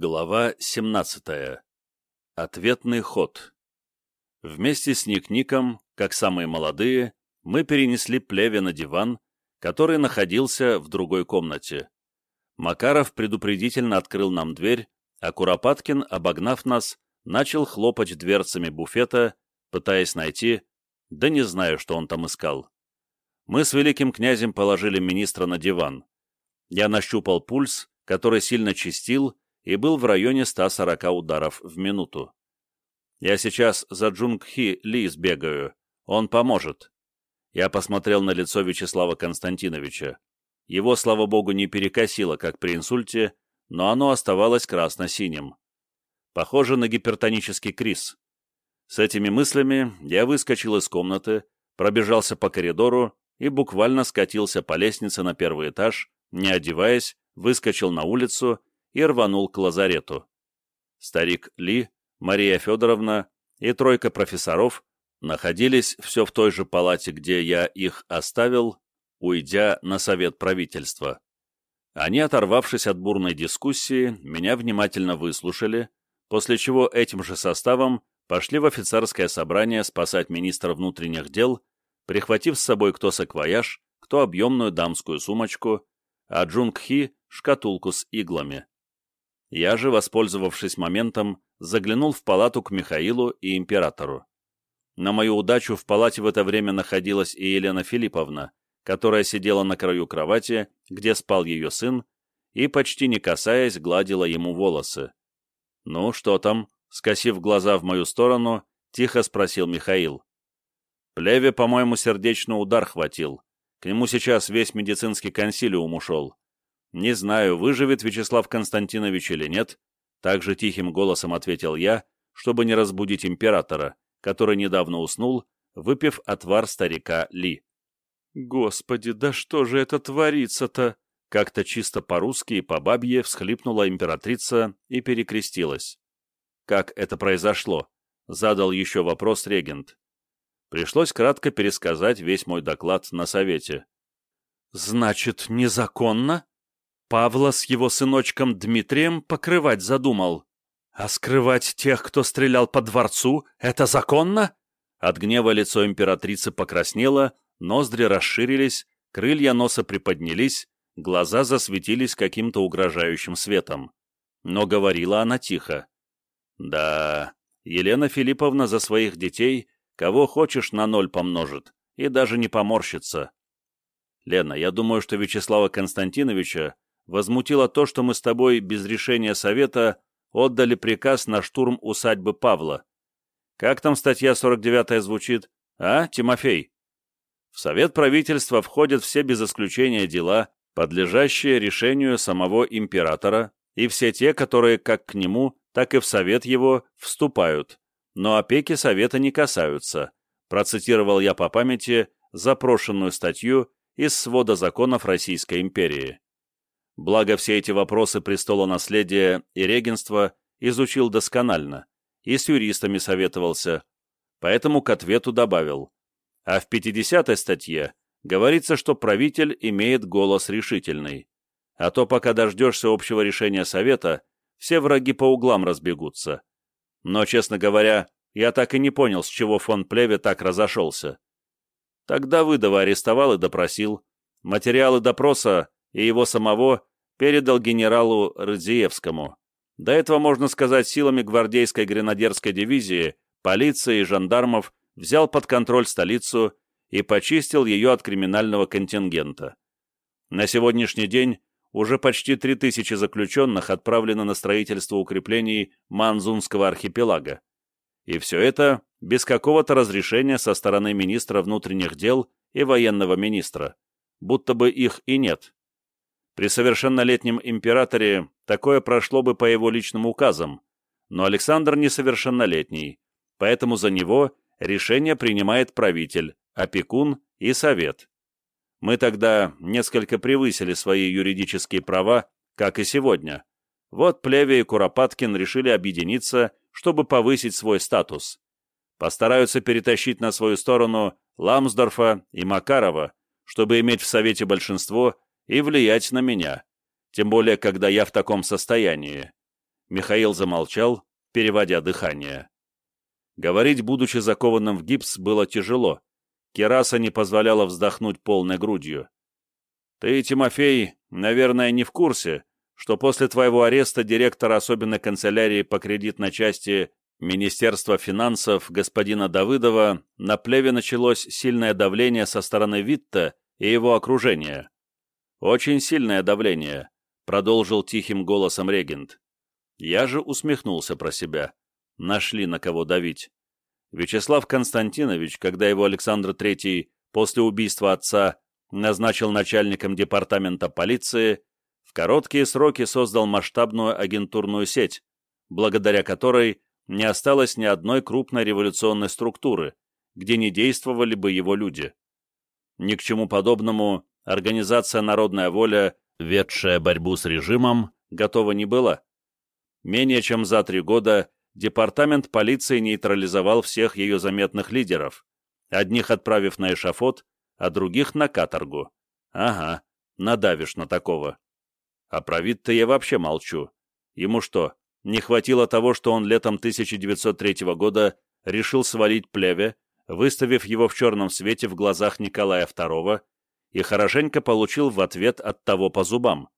Глава 17. Ответный ход. Вместе с Ник-Ником, как самые молодые, мы перенесли плеве на диван, который находился в другой комнате. Макаров предупредительно открыл нам дверь, а Куропаткин, обогнав нас, начал хлопать дверцами буфета, пытаясь найти, да не знаю, что он там искал. Мы с великим князем положили министра на диван. Я нащупал пульс, который сильно чистил, и был в районе 140 ударов в минуту. «Я сейчас за Джунгхи Ли сбегаю. Он поможет». Я посмотрел на лицо Вячеслава Константиновича. Его, слава богу, не перекосило, как при инсульте, но оно оставалось красно-синим. Похоже на гипертонический криз. С этими мыслями я выскочил из комнаты, пробежался по коридору и буквально скатился по лестнице на первый этаж, не одеваясь, выскочил на улицу и рванул к лазарету. Старик Ли, Мария Федоровна и тройка профессоров находились все в той же палате, где я их оставил, уйдя на совет правительства. Они, оторвавшись от бурной дискуссии, меня внимательно выслушали, после чего этим же составом пошли в офицерское собрание спасать министра внутренних дел, прихватив с собой кто саквояж, кто объемную дамскую сумочку, а Джунгхи — шкатулку с иглами. Я же, воспользовавшись моментом, заглянул в палату к Михаилу и императору. На мою удачу в палате в это время находилась и Елена Филипповна, которая сидела на краю кровати, где спал ее сын, и, почти не касаясь, гладила ему волосы. «Ну, что там?» — скосив глаза в мою сторону, тихо спросил Михаил. «Плеве, по-моему, сердечный удар хватил. К нему сейчас весь медицинский консилиум ушел. «Не знаю, выживет Вячеслав Константинович или нет», также тихим голосом ответил я, чтобы не разбудить императора, который недавно уснул, выпив отвар старика Ли. «Господи, да что же это творится-то?» Как-то чисто по-русски и по-бабье всхлипнула императрица и перекрестилась. «Как это произошло?» — задал еще вопрос регент. Пришлось кратко пересказать весь мой доклад на совете. «Значит, незаконно?» Павла с его сыночком Дмитрием покрывать задумал. А скрывать тех, кто стрелял по дворцу, это законно? От гнева лицо императрицы покраснело, ноздри расширились, крылья носа приподнялись, глаза засветились каким-то угрожающим светом. Но говорила она тихо. «Да, Елена Филипповна за своих детей кого хочешь на ноль помножит, и даже не поморщится. Лена, я думаю, что Вячеслава Константиновича возмутило то, что мы с тобой без решения совета отдали приказ на штурм усадьбы Павла. Как там статья 49 звучит? А, Тимофей? В совет правительства входят все без исключения дела, подлежащие решению самого императора, и все те, которые как к нему, так и в совет его вступают, но опеки совета не касаются, процитировал я по памяти запрошенную статью из свода законов Российской империи. Благо все эти вопросы престола наследия и регенства изучил досконально и с юристами советовался, поэтому к ответу добавил. А в 50-й статье говорится, что правитель имеет голос решительный. А то пока дождешься общего решения совета, все враги по углам разбегутся. Но, честно говоря, я так и не понял, с чего фон Плеве так разошелся. Тогда Давыдова арестовал и допросил. Материалы допроса и его самого передал генералу Радзиевскому. До этого, можно сказать, силами гвардейской гренадерской дивизии, полиции и жандармов взял под контроль столицу и почистил ее от криминального контингента. На сегодняшний день уже почти 3000 заключенных отправлено на строительство укреплений Манзунского архипелага. И все это без какого-то разрешения со стороны министра внутренних дел и военного министра, будто бы их и нет. При совершеннолетнем императоре такое прошло бы по его личным указам, но Александр несовершеннолетний, поэтому за него решение принимает правитель, опекун и совет. Мы тогда несколько превысили свои юридические права, как и сегодня. Вот Плеве и Куропаткин решили объединиться, чтобы повысить свой статус. Постараются перетащить на свою сторону Ламсдорфа и Макарова, чтобы иметь в Совете большинство и влиять на меня, тем более, когда я в таком состоянии. Михаил замолчал, переводя дыхание. Говорить, будучи закованным в гипс, было тяжело. Кераса не позволяла вздохнуть полной грудью. «Ты, Тимофей, наверное, не в курсе, что после твоего ареста директора особенной канцелярии по кредитной части Министерства финансов господина Давыдова на плеве началось сильное давление со стороны Витта и его окружения. Очень сильное давление, продолжил тихим голосом регент. Я же усмехнулся про себя. Нашли на кого давить. Вячеслав Константинович, когда его Александр III после убийства отца назначил начальником департамента полиции, в короткие сроки создал масштабную агентурную сеть, благодаря которой не осталось ни одной крупной революционной структуры, где не действовали бы его люди. Ни к чему подобному организация «Народная воля», ведшая борьбу с режимом, готова не была. Менее чем за три года департамент полиции нейтрализовал всех ее заметных лидеров, одних отправив на эшафот, а других на каторгу. Ага, надавишь на такого. А про вид-то я вообще молчу. Ему что, не хватило того, что он летом 1903 года решил свалить плеве, выставив его в черном свете в глазах Николая II, и хорошенько получил в ответ от того по зубам.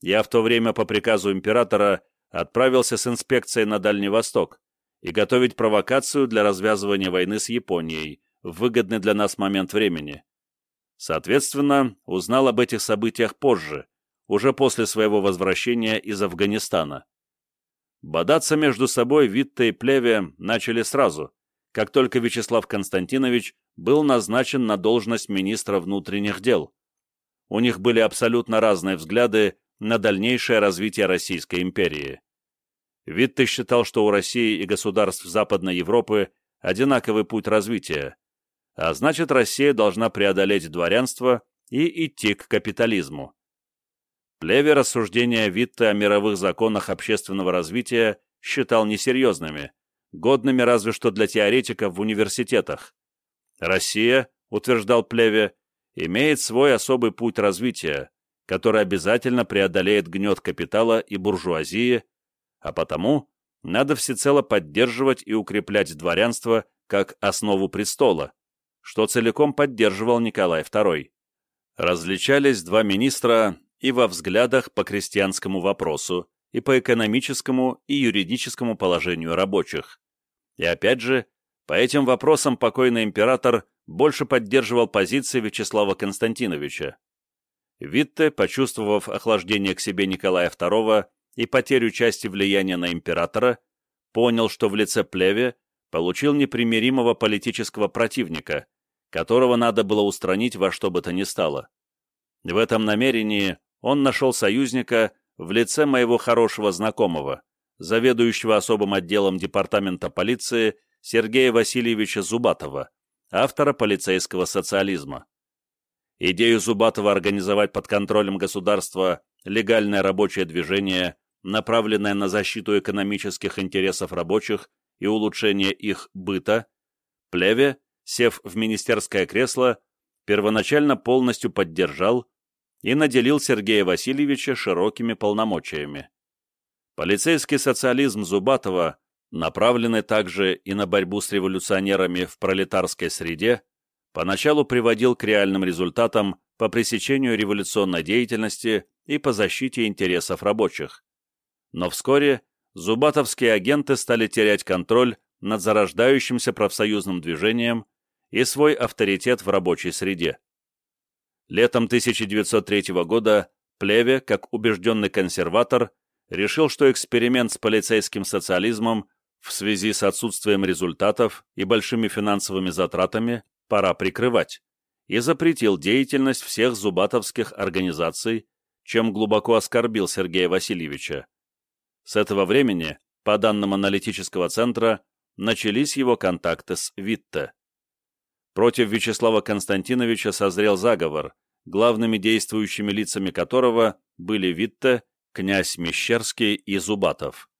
Я в то время по приказу императора отправился с инспекцией на Дальний Восток и готовить провокацию для развязывания войны с Японией в выгодный для нас момент времени. Соответственно, узнал об этих событиях позже, уже после своего возвращения из Афганистана. Бодаться между собой Витта и Плеве начали сразу, как только Вячеслав Константинович был назначен на должность министра внутренних дел. У них были абсолютно разные взгляды на дальнейшее развитие Российской империи. Витте считал, что у России и государств Западной Европы одинаковый путь развития, а значит Россия должна преодолеть дворянство и идти к капитализму. Плеве рассуждения Витте о мировых законах общественного развития считал несерьезными, годными разве что для теоретиков в университетах. Россия, утверждал Плеве, имеет свой особый путь развития, который обязательно преодолеет гнет капитала и буржуазии, а потому надо всецело поддерживать и укреплять дворянство как основу престола, что целиком поддерживал Николай II. Различались два министра и во взглядах по крестьянскому вопросу, и по экономическому и юридическому положению рабочих. И опять же, по этим вопросам покойный император больше поддерживал позиции Вячеслава Константиновича. Витте, почувствовав охлаждение к себе Николая II и потерю части влияния на императора, понял, что в лице Плеве получил непримиримого политического противника, которого надо было устранить во что бы то ни стало. В этом намерении он нашел союзника в лице моего хорошего знакомого, заведующего особым отделом департамента полиции Сергея Васильевича Зубатова, автора полицейского социализма. Идею Зубатова организовать под контролем государства легальное рабочее движение, направленное на защиту экономических интересов рабочих и улучшение их быта, Плеве, сев в министерское кресло, первоначально полностью поддержал и наделил Сергея Васильевича широкими полномочиями. Полицейский социализм Зубатова, направленный также и на борьбу с революционерами в пролетарской среде, поначалу приводил к реальным результатам по пресечению революционной деятельности и по защите интересов рабочих. Но вскоре зубатовские агенты стали терять контроль над зарождающимся профсоюзным движением и свой авторитет в рабочей среде. Летом 1903 года Плеве, как убежденный консерватор, решил, что эксперимент с полицейским социализмом в связи с отсутствием результатов и большими финансовыми затратами пора прикрывать, и запретил деятельность всех зубатовских организаций, чем глубоко оскорбил Сергея Васильевича. С этого времени, по данным аналитического центра, начались его контакты с Витте. Против Вячеслава Константиновича созрел заговор, главными действующими лицами которого были Витте, князь Мещерский и Зубатов.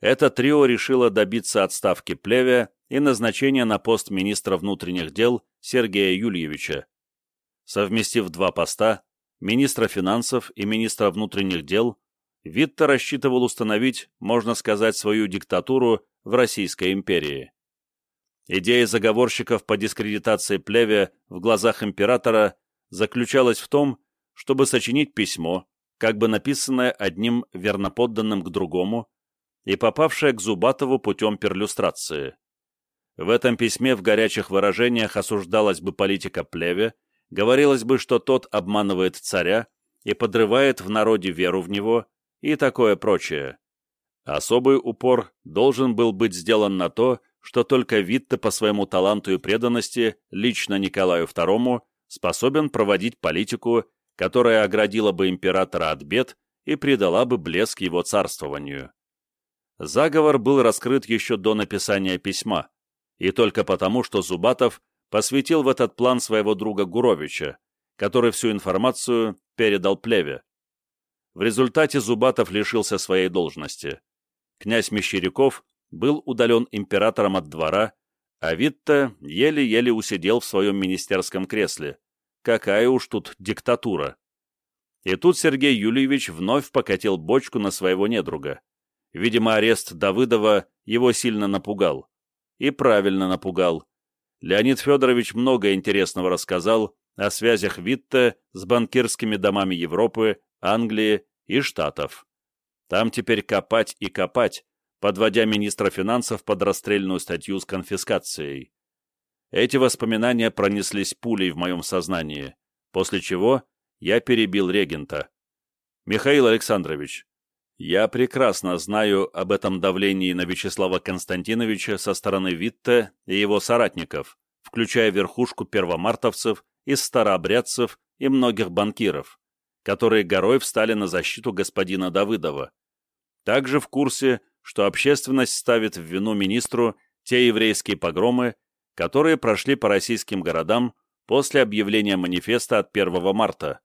Это трио решило добиться отставки Плеве и назначения на пост министра внутренних дел Сергея Юльевича. Совместив два поста, министра финансов и министра внутренних дел, Витте рассчитывал установить, можно сказать, свою диктатуру в Российской империи. Идея заговорщиков по дискредитации Плеве в глазах императора заключалась в том, чтобы сочинить письмо, как бы написанное одним верноподданным к другому и попавшее к Зубатову путем перлюстрации. В этом письме в горячих выражениях осуждалась бы политика Плеве, говорилось бы, что тот обманывает царя и подрывает в народе веру в него и такое прочее. Особый упор должен был быть сделан на то, что только Витте по своему таланту и преданности лично Николаю II способен проводить политику, которая оградила бы императора от бед и придала бы блеск его царствованию. Заговор был раскрыт еще до написания письма, и только потому, что Зубатов посвятил в этот план своего друга Гуровича, который всю информацию передал Плеве. В результате Зубатов лишился своей должности. Князь Мещеряков был удален императором от двора, а Витта еле-еле усидел в своем министерском кресле. Какая уж тут диктатура. И тут Сергей Юльевич вновь покатил бочку на своего недруга. Видимо, арест Давыдова его сильно напугал. И правильно напугал. Леонид Федорович много интересного рассказал о связях Витте с банкирскими домами Европы, Англии и Штатов. Там теперь копать и копать, подводя министра финансов под расстрельную статью с конфискацией. Эти воспоминания пронеслись пулей в моем сознании, после чего я перебил регента. «Михаил Александрович, я прекрасно знаю об этом давлении на Вячеслава Константиновича со стороны Витте и его соратников, включая верхушку первомартовцев из старообрядцев и многих банкиров, которые горой встали на защиту господина Давыдова. Также в курсе, что общественность ставит в вину министру те еврейские погромы, которые прошли по российским городам после объявления манифеста от 1 марта.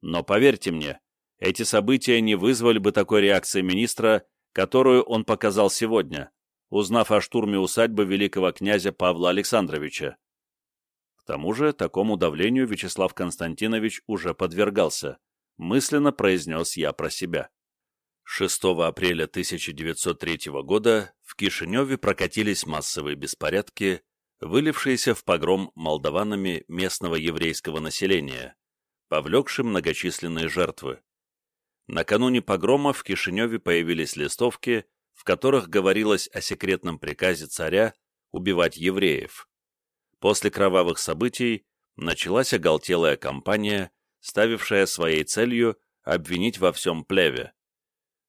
Но поверьте мне, эти события не вызвали бы такой реакции министра, которую он показал сегодня, узнав о штурме усадьбы великого князя Павла Александровича. К тому же такому давлению Вячеслав Константинович уже подвергался, мысленно произнес я про себя. 6 апреля 1903 года в Кишиневе прокатились массовые беспорядки, вылившиеся в погром молдаванами местного еврейского населения, повлекши многочисленные жертвы. Накануне погрома в Кишиневе появились листовки, в которых говорилось о секретном приказе царя убивать евреев. После кровавых событий началась оголтелая кампания, ставившая своей целью обвинить во всем плеве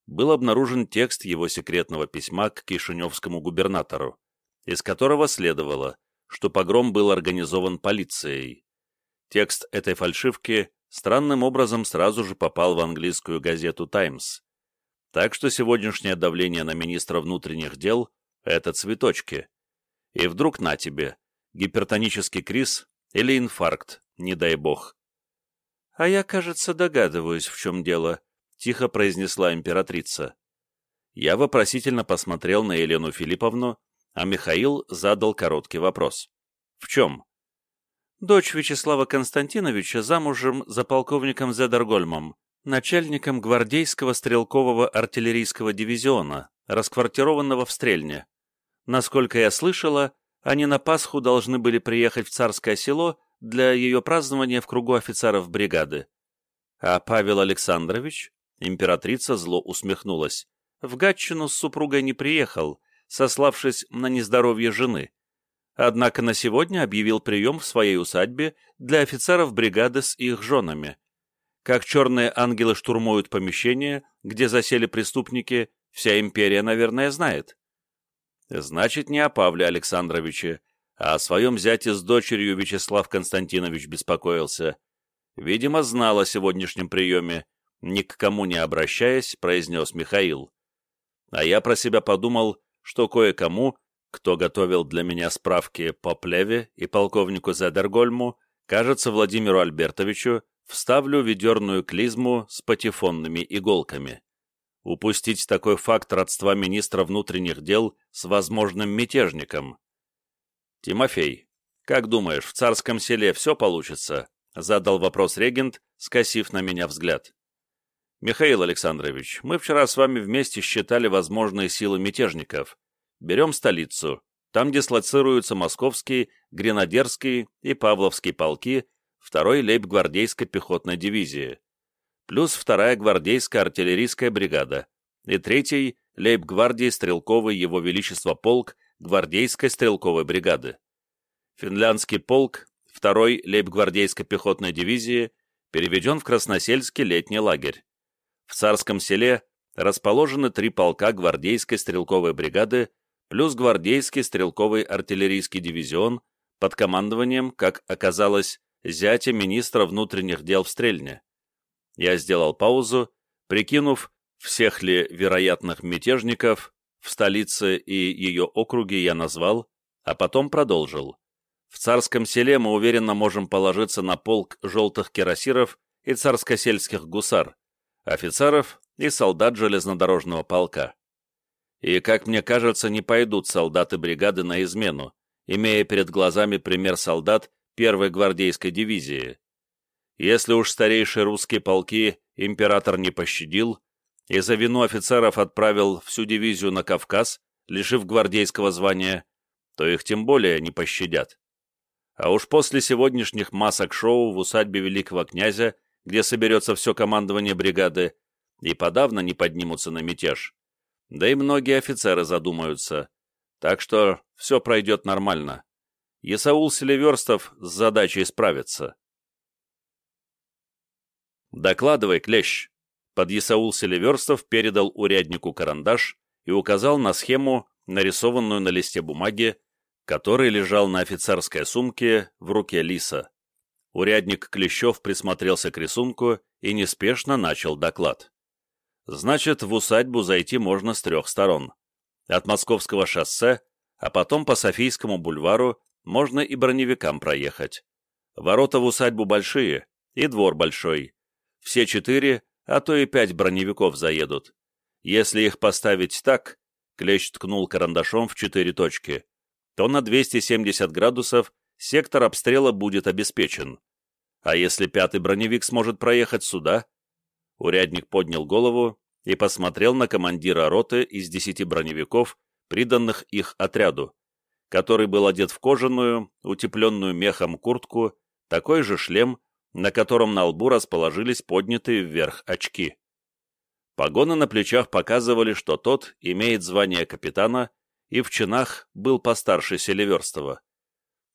был обнаружен текст его секретного письма к кишиневскому губернатору, из которого следовало, что погром был организован полицией. Текст этой фальшивки странным образом сразу же попал в английскую газету «Таймс». Так что сегодняшнее давление на министра внутренних дел – это цветочки. И вдруг на тебе, гипертонический криз или инфаркт, не дай бог. А я, кажется, догадываюсь, в чем дело, — тихо произнесла императрица. Я вопросительно посмотрел на Елену Филипповну, а Михаил задал короткий вопрос. «В чем?» «Дочь Вячеслава Константиновича замужем за полковником Зедергольмом, начальником гвардейского стрелкового артиллерийского дивизиона, расквартированного в Стрельне. Насколько я слышала, они на Пасху должны были приехать в Царское село для ее празднования в кругу офицеров бригады. А Павел Александрович Императрица зло усмехнулась. В Гатчину с супругой не приехал, сославшись на нездоровье жены. Однако на сегодня объявил прием в своей усадьбе для офицеров бригады с их женами. Как черные ангелы штурмуют помещение, где засели преступники, вся империя, наверное, знает. Значит, не о Павле Александровиче, а о своем зяте с дочерью Вячеслав Константинович беспокоился. Видимо, знал о сегодняшнем приеме ни к кому не обращаясь, произнес Михаил. А я про себя подумал, что кое-кому, кто готовил для меня справки по Плеве и полковнику Зедергольму, кажется, Владимиру Альбертовичу, вставлю ведерную клизму с патефонными иголками. Упустить такой факт родства министра внутренних дел с возможным мятежником. Тимофей, как думаешь, в царском селе все получится? Задал вопрос регент, скосив на меня взгляд. Михаил Александрович, мы вчера с вами вместе считали возможные силы мятежников. Берем столицу. Там дислоцируются Московский, Гренадерский и Павловский полки второй лейб-гвардейской пехотной дивизии, плюс вторая гвардейская артиллерийская бригада и третий лейб-гвардии стрелковый Его Величество полк гвардейской стрелковой бригады. Финляндский полк второй лейб-гвардейской пехотной дивизии переведен в Красносельский летний лагерь. В Царском селе расположены три полка гвардейской стрелковой бригады плюс гвардейский стрелковый артиллерийский дивизион под командованием, как оказалось, зятя министра внутренних дел в Стрельне. Я сделал паузу, прикинув, всех ли вероятных мятежников в столице и ее округе я назвал, а потом продолжил. В царском селе мы уверенно можем положиться на полк желтых кирасиров и царскосельских гусар, офицеров и солдат железнодорожного полка. И, как мне кажется, не пойдут солдаты бригады на измену, имея перед глазами пример солдат первой гвардейской дивизии. Если уж старейшие русские полки император не пощадил и за вину офицеров отправил всю дивизию на Кавказ, лишив гвардейского звания, то их тем более не пощадят. А уж после сегодняшних масок-шоу в усадьбе великого князя где соберется все командование бригады, и подавно не поднимутся на мятеж. Да и многие офицеры задумаются. Так что все пройдет нормально. Исаул Селиверстов с задачей справится. «Докладывай, Клещ!» Под Исаул Селиверстов передал уряднику карандаш и указал на схему, нарисованную на листе бумаги, который лежал на офицерской сумке в руке Лиса. Урядник Клещев присмотрелся к рисунку и неспешно начал доклад. Значит, в усадьбу зайти можно с трех сторон. От Московского шоссе, а потом по Софийскому бульвару можно и броневикам проехать. Ворота в усадьбу большие, и двор большой. Все четыре, а то и пять броневиков заедут. Если их поставить так, Клещ ткнул карандашом в четыре точки, то на 270 градусов сектор обстрела будет обеспечен. А если пятый броневик сможет проехать сюда? Урядник поднял голову и посмотрел на командира роты из десяти броневиков, приданных их отряду, который был одет в кожаную, утепленную мехом куртку, такой же шлем, на котором на лбу расположились поднятые вверх очки. Погоны на плечах показывали, что тот имеет звание капитана и в чинах был постарше Селиверстова.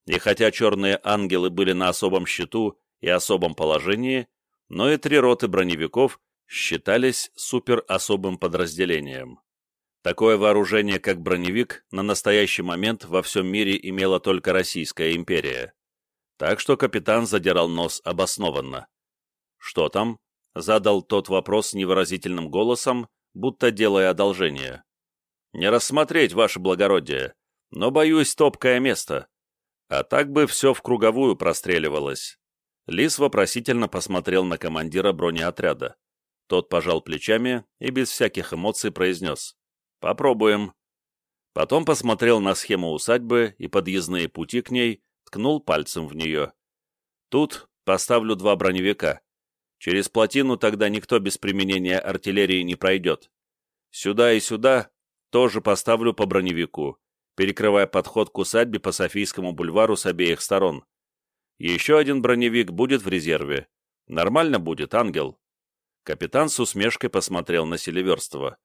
И хотя черные ангелы были на особом счету и особом положении, но и три роты броневиков считались суперособым подразделением. Такое вооружение, как броневик, на настоящий момент во всем мире имела только Российская империя. Так что капитан задирал нос обоснованно. «Что там?» — задал тот вопрос невыразительным голосом, будто делая одолжение. «Не рассмотреть, ваше благородие, но, боюсь, топкое место. А так бы все в круговую простреливалось. Лис вопросительно посмотрел на командира бронеотряда. Тот пожал плечами и без всяких эмоций произнес «Попробуем». Потом посмотрел на схему усадьбы и подъездные пути к ней, ткнул пальцем в нее. «Тут поставлю два броневика. Через плотину тогда никто без применения артиллерии не пройдет. Сюда и сюда тоже поставлю по броневику перекрывая подход к усадьбе по Софийскому бульвару с обеих сторон. Еще один броневик будет в резерве. Нормально будет, ангел. Капитан с усмешкой посмотрел на Селиверстова.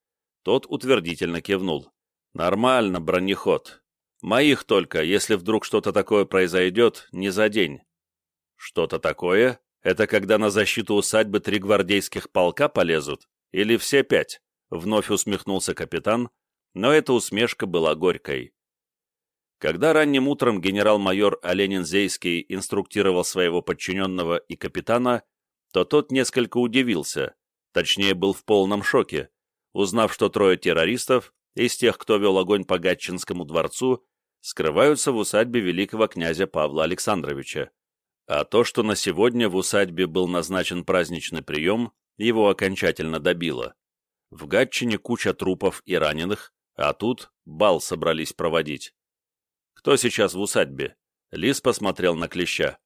Тот утвердительно кивнул. Нормально, бронеход. Моих только, если вдруг что-то такое произойдет, не за день. Что-то такое? Это когда на защиту усадьбы три гвардейских полка полезут? Или все пять? Вновь усмехнулся капитан, но эта усмешка была горькой. Когда ранним утром генерал-майор Оленин-Зейский инструктировал своего подчиненного и капитана, то тот несколько удивился, точнее был в полном шоке, узнав, что трое террористов из тех, кто вел огонь по Гатчинскому дворцу, скрываются в усадьбе великого князя Павла Александровича. А то, что на сегодня в усадьбе был назначен праздничный прием, его окончательно добило. В Гатчине куча трупов и раненых, а тут бал собрались проводить. «Кто сейчас в усадьбе?» Лис посмотрел на клеща.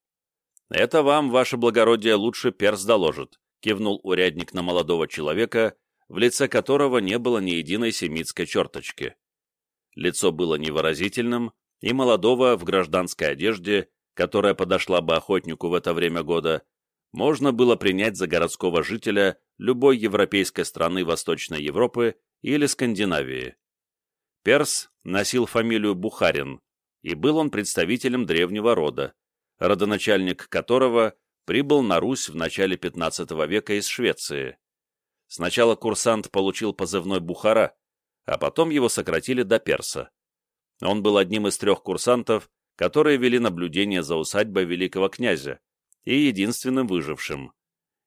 «Это вам, ваше благородие, лучше перс доложит», кивнул урядник на молодого человека, в лице которого не было ни единой семитской черточки. Лицо было невыразительным, и молодого в гражданской одежде, которая подошла бы охотнику в это время года, можно было принять за городского жителя любой европейской страны Восточной Европы или Скандинавии. Перс носил фамилию Бухарин, и был он представителем древнего рода, родоначальник которого прибыл на Русь в начале XV века из Швеции. Сначала курсант получил позывной Бухара, а потом его сократили до Перса. Он был одним из трех курсантов, которые вели наблюдение за усадьбой великого князя, и единственным выжившим.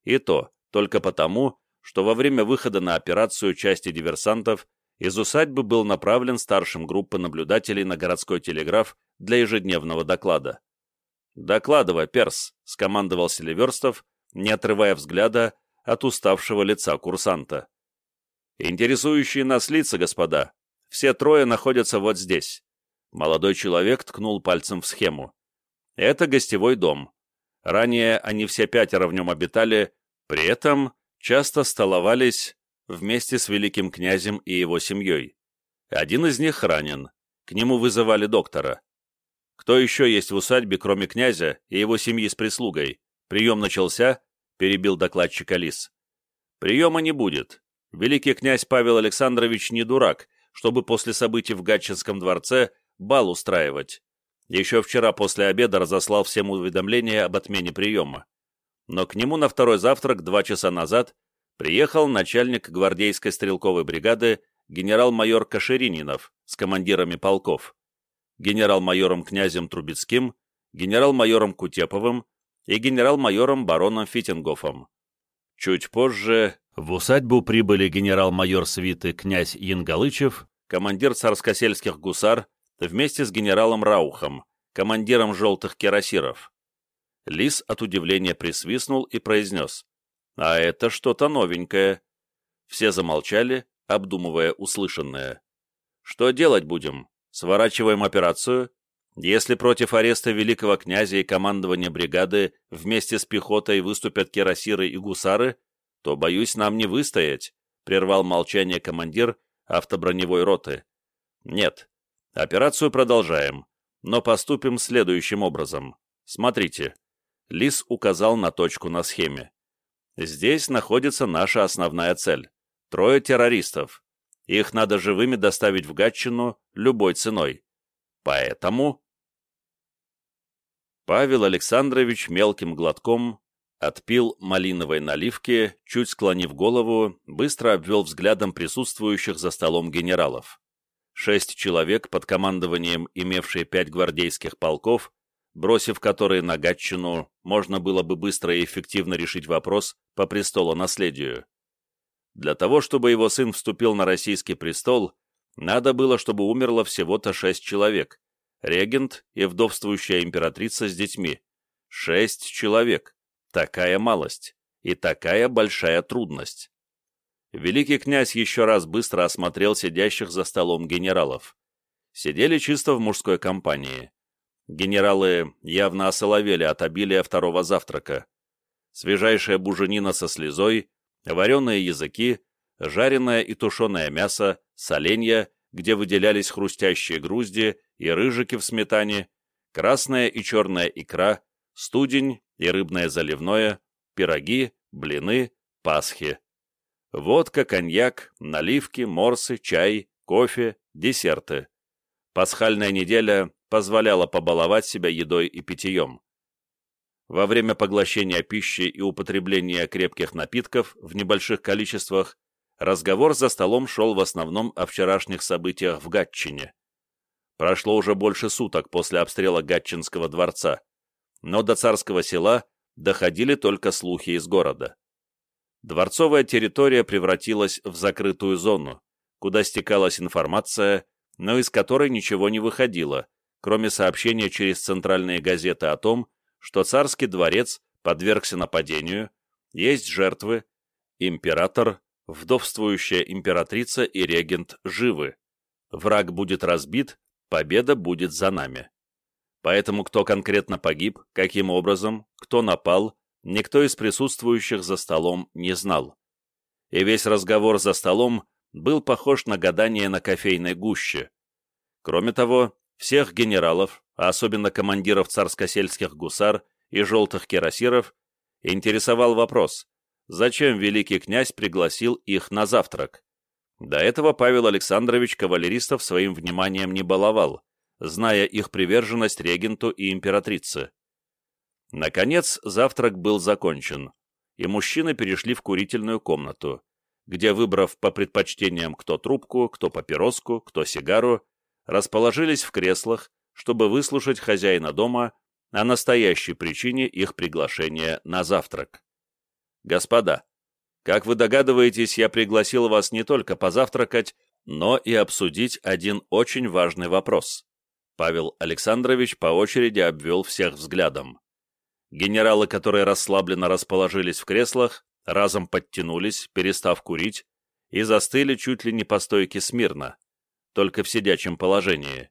И то только потому, что во время выхода на операцию части диверсантов из усадьбы был направлен старшим группы наблюдателей на городской телеграф для ежедневного доклада. «Докладывай, Перс», — скомандовал Селиверстов, не отрывая взгляда от уставшего лица курсанта. «Интересующие нас лица, господа, все трое находятся вот здесь». Молодой человек ткнул пальцем в схему. «Это гостевой дом. Ранее они все пятеро в нем обитали, при этом часто столовались вместе с великим князем и его семьей. Один из них ранен. К нему вызывали доктора. Кто еще есть в усадьбе, кроме князя и его семьи с прислугой? Прием начался, перебил докладчик Алис. Приема не будет. Великий князь Павел Александрович не дурак, чтобы после событий в Гатчинском дворце бал устраивать. Еще вчера после обеда разослал всем уведомление об отмене приема. Но к нему на второй завтрак два часа назад приехал начальник гвардейской стрелковой бригады генерал-майор Кашерининов с командирами полков генерал-майором князем Трубецким, генерал-майором Кутеповым и генерал-майором бароном Фитингофом. Чуть позже в усадьбу прибыли генерал-майор свиты князь Янгалычев, командир царскосельских гусар, вместе с генералом Раухом, командиром желтых кирасиров. Лис от удивления присвистнул и произнес, «А это что-то новенькое». Все замолчали, обдумывая услышанное. «Что делать будем?» Сворачиваем операцию. Если против ареста великого князя и командования бригады вместе с пехотой выступят кирасиры и гусары, то, боюсь, нам не выстоять», — прервал молчание командир автоброневой роты. «Нет, операцию продолжаем, но поступим следующим образом. Смотрите». Лис указал на точку на схеме. «Здесь находится наша основная цель. Трое террористов. Их надо живыми доставить в Гатчину любой ценой. Поэтому... Павел Александрович мелким глотком отпил малиновой наливки, чуть склонив голову, быстро обвел взглядом присутствующих за столом генералов. Шесть человек под командованием имевшие пять гвардейских полков, бросив которые на Гатчину, можно было бы быстро и эффективно решить вопрос по престолонаследию. Для того, чтобы его сын вступил на российский престол, надо было, чтобы умерло всего-то шесть человек. Регент и вдовствующая императрица с детьми. Шесть человек. Такая малость. И такая большая трудность. Великий князь еще раз быстро осмотрел сидящих за столом генералов. Сидели чисто в мужской компании. Генералы явно осоловели от обилия второго завтрака. Свежайшая буженина со слезой, вареные языки, жареное и тушеное мясо, соленья, где выделялись хрустящие грузди и рыжики в сметане, красная и черная икра, студень и рыбное заливное, пироги, блины, пасхи. Водка, коньяк, наливки, морсы, чай, кофе, десерты. Пасхальная неделя позволяла побаловать себя едой и питьем. Во время поглощения пищи и употребления крепких напитков в небольших количествах разговор за столом шел в основном о вчерашних событиях в Гатчине. Прошло уже больше суток после обстрела Гатчинского дворца, но до царского села доходили только слухи из города. Дворцовая территория превратилась в закрытую зону, куда стекалась информация, но из которой ничего не выходило, кроме сообщения через центральные газеты о том, что царский дворец подвергся нападению, есть жертвы, император, вдовствующая императрица и регент живы. Враг будет разбит, победа будет за нами. Поэтому кто конкретно погиб, каким образом, кто напал, никто из присутствующих за столом не знал. И весь разговор за столом был похож на гадание на кофейной гуще. Кроме того, всех генералов, а особенно командиров царско-сельских гусар и желтых кирасиров, интересовал вопрос, зачем великий князь пригласил их на завтрак. До этого Павел Александрович кавалеристов своим вниманием не баловал, зная их приверженность регенту и императрице. Наконец, завтрак был закончен, и мужчины перешли в курительную комнату, где, выбрав по предпочтениям кто трубку, кто папироску, кто сигару, расположились в креслах, чтобы выслушать хозяина дома о настоящей причине их приглашения на завтрак. Господа, как вы догадываетесь, я пригласил вас не только позавтракать, но и обсудить один очень важный вопрос. Павел Александрович по очереди обвел всех взглядом. Генералы, которые расслабленно расположились в креслах, разом подтянулись, перестав курить, и застыли чуть ли не по стойке смирно, только в сидячем положении.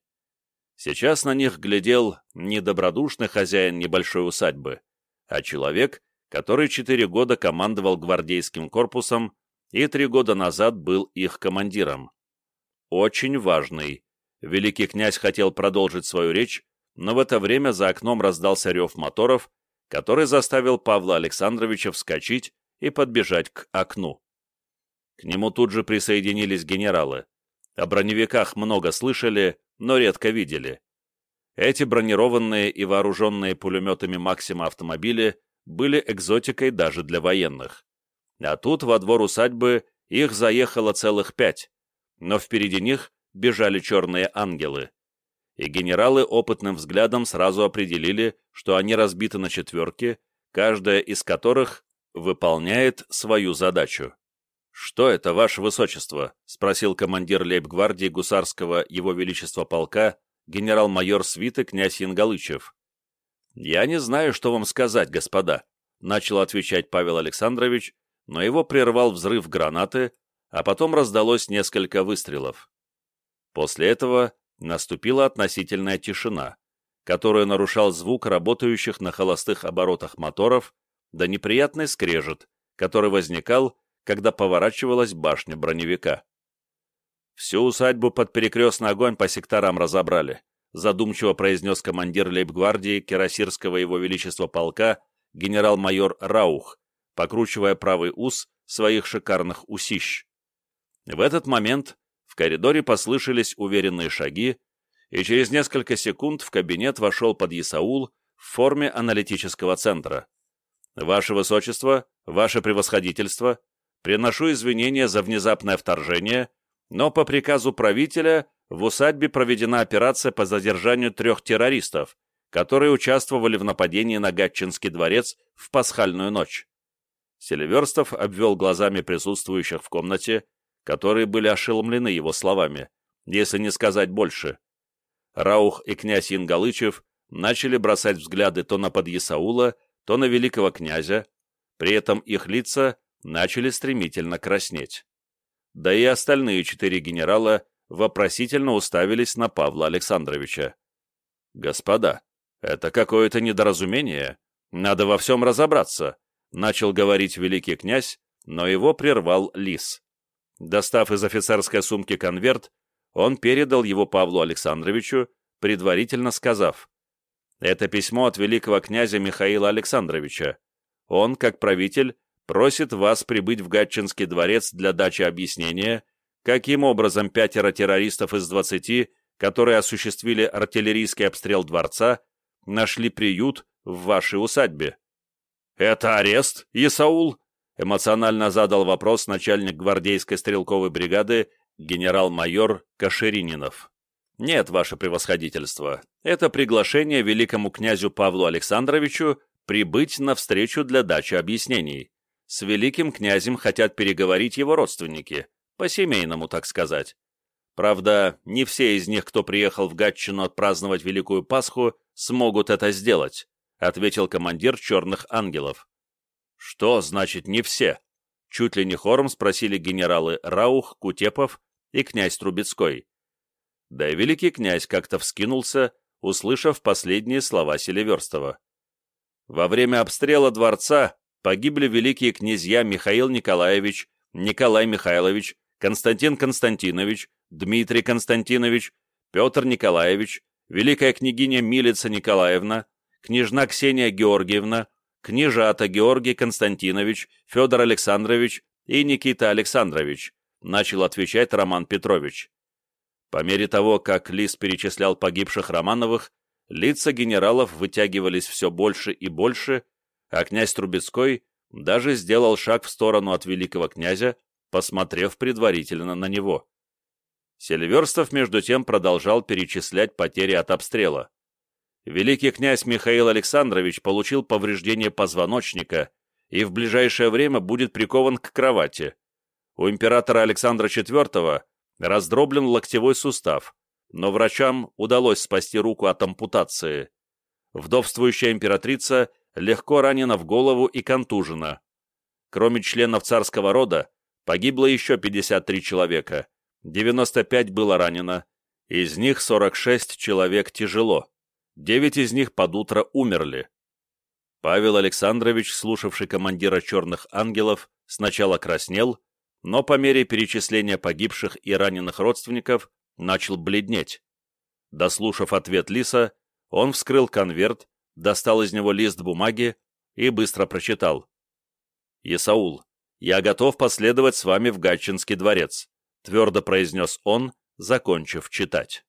Сейчас на них глядел не добродушный хозяин небольшой усадьбы, а человек, который четыре года командовал гвардейским корпусом и три года назад был их командиром. Очень важный. Великий князь хотел продолжить свою речь, но в это время за окном раздался рев моторов, который заставил Павла Александровича вскочить и подбежать к окну. К нему тут же присоединились генералы. О броневиках много слышали, но редко видели. Эти бронированные и вооруженные пулеметами «Максима» автомобили были экзотикой даже для военных. А тут во двор усадьбы их заехало целых пять, но впереди них бежали черные ангелы. И генералы опытным взглядом сразу определили, что они разбиты на четверки, каждая из которых выполняет свою задачу. «Что это, ваше высочество?» — спросил командир лейб-гвардии гусарского его величества полка, генерал-майор свиты князь Янгалычев. «Я не знаю, что вам сказать, господа», — начал отвечать Павел Александрович, но его прервал взрыв гранаты, а потом раздалось несколько выстрелов. После этого наступила относительная тишина, которую нарушал звук работающих на холостых оборотах моторов, да неприятный скрежет, который возникал, когда поворачивалась башня броневика. Всю усадьбу под перекрестный огонь по секторам разобрали, задумчиво произнес командир лейб-гвардии Кирасирского его величества полка генерал-майор Раух, покручивая правый ус своих шикарных усищ. В этот момент в коридоре послышались уверенные шаги, и через несколько секунд в кабинет вошел подъясаул в форме аналитического центра. «Ваше Высочество, Ваше Превосходительство, приношу извинения за внезапное вторжение, но по приказу правителя в усадьбе проведена операция по задержанию трех террористов, которые участвовали в нападении на Гатчинский дворец в пасхальную ночь. Селиверстов обвел глазами присутствующих в комнате, которые были ошеломлены его словами, если не сказать больше. Раух и князь Ингалычев начали бросать взгляды то на подъясаула, то на великого князя, при этом их лица начали стремительно краснеть. Да и остальные четыре генерала вопросительно уставились на Павла Александровича. «Господа, это какое-то недоразумение. Надо во всем разобраться», — начал говорить великий князь, но его прервал лис. Достав из офицерской сумки конверт, он передал его Павлу Александровичу, предварительно сказав, «Это письмо от великого князя Михаила Александровича. Он, как правитель, просит вас прибыть в Гатчинский дворец для дачи объяснения, каким образом пятеро террористов из двадцати, которые осуществили артиллерийский обстрел дворца, нашли приют в вашей усадьбе». «Это арест, Исаул?» — эмоционально задал вопрос начальник гвардейской стрелковой бригады генерал-майор Каширининов. «Нет, ваше превосходительство, это приглашение великому князю Павлу Александровичу прибыть на встречу для дачи объяснений. С великим князем хотят переговорить его родственники, по-семейному, так сказать. Правда, не все из них, кто приехал в Гатчину отпраздновать Великую Пасху, смогут это сделать», ответил командир «Черных ангелов». «Что значит не все?» Чуть ли не хором спросили генералы Раух, Кутепов и князь Трубецкой. Да и великий князь как-то вскинулся, услышав последние слова Селиверстова. Во время обстрела дворца погибли великие князья Михаил Николаевич, Николай Михайлович, Константин Константинович, Дмитрий Константинович, Петр Николаевич, великая княгиня Милица Николаевна, княжна Ксения Георгиевна, княжата Георгий Константинович, Федор Александрович и Никита Александрович, начал отвечать Роман Петрович. По мере того, как Лис перечислял погибших Романовых, лица генералов вытягивались все больше и больше, а князь Трубецкой даже сделал шаг в сторону от великого князя, посмотрев предварительно на него. Сильверстов, между тем, продолжал перечислять потери от обстрела. Великий князь Михаил Александрович получил повреждение позвоночника и в ближайшее время будет прикован к кровати. У императора Александра IV раздроблен локтевой сустав, но врачам удалось спасти руку от ампутации. Вдовствующая императрица легко ранена в голову и контужена. Кроме членов царского рода, погибло еще 53 человека, 95 было ранено, из них 46 человек тяжело, 9 из них под утро умерли. Павел Александрович, слушавший командира «Черных ангелов», сначала краснел, но по мере перечисления погибших и раненых родственников начал бледнеть. Дослушав ответ Лиса, он вскрыл конверт, достал из него лист бумаги и быстро прочитал. «Исаул, я готов последовать с вами в Гатчинский дворец», твердо произнес он, закончив читать.